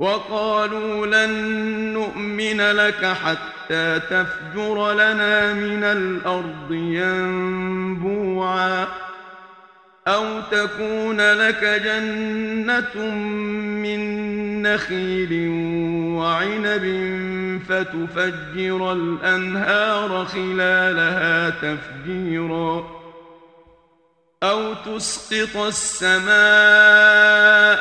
وقالوا لن نؤمن لك حتى تفجر لنا من الأرض ينبوعا أو تكون لك جنة من نخيل وعنب فتفجر الأنهار خلالها تفجيرا أو تسقط السماء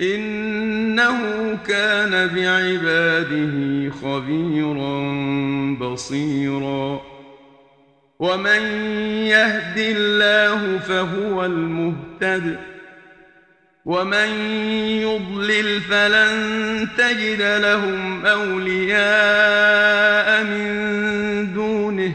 إنه كان بعباده خبيرا بصيرا. ومن يهد الله فهو المهتد. ومن يضلل فلن تجد لهم أولياء من دونه.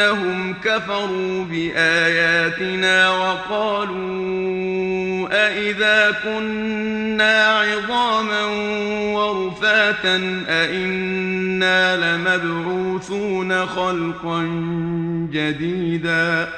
إنهم كفروا بآياتنا وقالوا اذا كنا عظاما ورفاتا أنا لمبعوثون خلقا جديدا